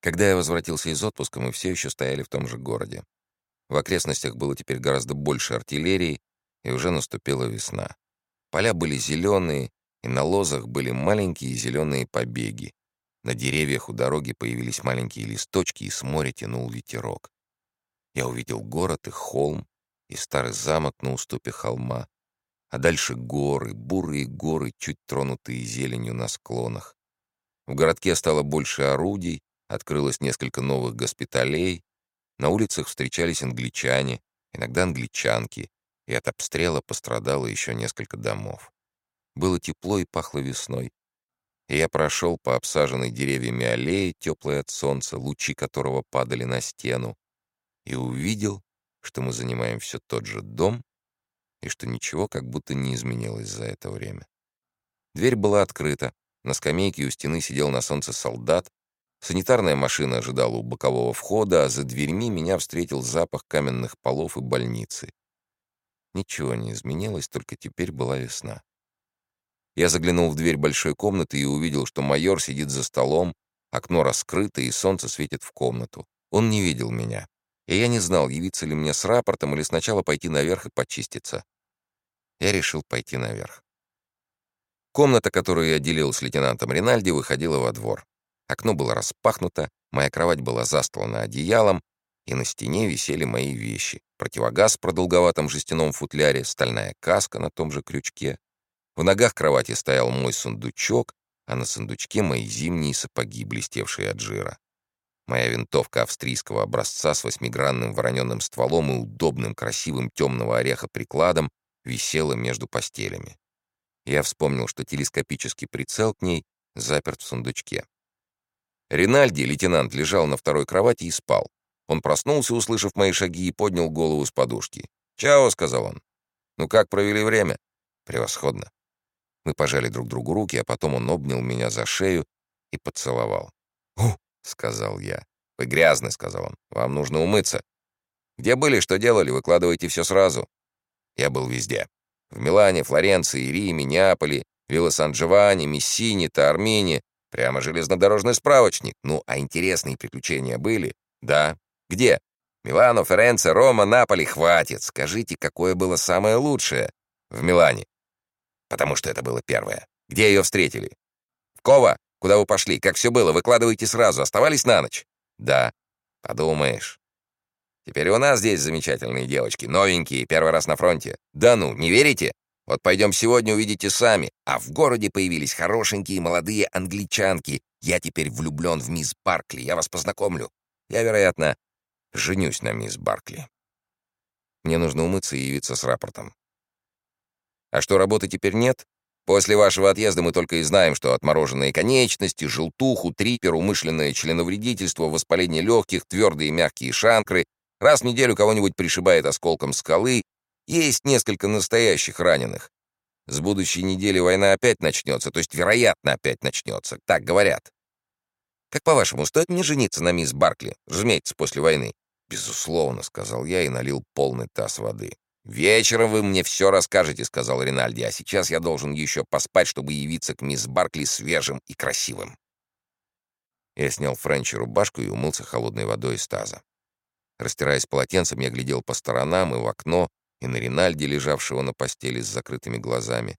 Когда я возвратился из отпуска, мы все еще стояли в том же городе. В окрестностях было теперь гораздо больше артиллерии, и уже наступила весна. Поля были зеленые, и на лозах были маленькие зеленые побеги. На деревьях у дороги появились маленькие листочки, и с моря тянул ветерок. Я увидел город и холм, и старый замок на уступе холма, а дальше горы, бурые горы, чуть тронутые зеленью на склонах. В городке стало больше орудий, открылось несколько новых госпиталей, на улицах встречались англичане, иногда англичанки, и от обстрела пострадало еще несколько домов. Было тепло и пахло весной. И я прошел по обсаженной деревьями аллее, теплой от солнца, лучи которого падали на стену, и увидел, что мы занимаем все тот же дом, и что ничего как будто не изменилось за это время. Дверь была открыта, на скамейке у стены сидел на солнце солдат, санитарная машина ожидала у бокового входа, а за дверьми меня встретил запах каменных полов и больницы. Ничего не изменилось, только теперь была весна. Я заглянул в дверь большой комнаты и увидел, что майор сидит за столом, окно раскрыто, и солнце светит в комнату. Он не видел меня. И я не знал, явиться ли мне с рапортом или сначала пойти наверх и почиститься. Я решил пойти наверх. Комната, которую я делил с лейтенантом Ринальди, выходила во двор. Окно было распахнуто, моя кровать была застлана одеялом, и на стене висели мои вещи. Противогаз в продолговатом жестяном футляре, стальная каска на том же крючке, в ногах кровати стоял мой сундучок, а на сундучке мои зимние сапоги, блестевшие от жира. Моя винтовка австрийского образца с восьмигранным вороненным стволом и удобным красивым темного ореха прикладом висела между постелями. Я вспомнил, что телескопический прицел к ней заперт в сундучке. Ринальди, лейтенант, лежал на второй кровати и спал. Он проснулся, услышав мои шаги, и поднял голову с подушки. «Чао», — сказал он. «Ну как провели время?» «Превосходно. Мы пожали друг другу руки, а потом он обнял меня за шею и поцеловал. «Ух!» — сказал я. «Вы грязны», — сказал он. «Вам нужно умыться». «Где были, что делали? Выкладывайте все сразу». Я был везде. В Милане, Флоренции, Риме, Неаполе, Вилла-Сан-Джованни, Мессине, Таармине. Прямо железнодорожный справочник. Ну, а интересные приключения были? Да. Где? Милано, Ференце, Рома, Наполи. Хватит. Скажите, какое было самое лучшее? В Милане. Потому что это было первое. Где ее встретили? В Кова? Куда вы пошли? Как все было? Выкладывайте сразу. Оставались на ночь? Да. Подумаешь. Теперь у нас здесь замечательные девочки, новенькие, первый раз на фронте. Да ну, не верите? Вот пойдем сегодня, увидите сами. А в городе появились хорошенькие молодые англичанки. Я теперь влюблен в мисс Баркли, я вас познакомлю. Я, вероятно, женюсь на мисс Баркли. Мне нужно умыться и явиться с рапортом. А что работы теперь нет? После вашего отъезда мы только и знаем, что отмороженные конечности, желтуху, трипер, умышленное членовредительство, воспаление легких, твердые и мягкие шанкры. Раз в неделю кого-нибудь пришибает осколком скалы. Есть несколько настоящих раненых. С будущей недели война опять начнется, то есть, вероятно, опять начнется. Так говорят. Как по-вашему, стоит мне жениться на мисс Баркли? Разумеется, после войны. Безусловно, сказал я и налил полный таз воды. «Вечером вы мне все расскажете», — сказал Ринальди, «а сейчас я должен еще поспать, чтобы явиться к мисс Баркли свежим и красивым». Я снял Френчи рубашку и умылся холодной водой из таза. Растираясь полотенцем, я глядел по сторонам и в окно, и на Ринальди, лежавшего на постели с закрытыми глазами.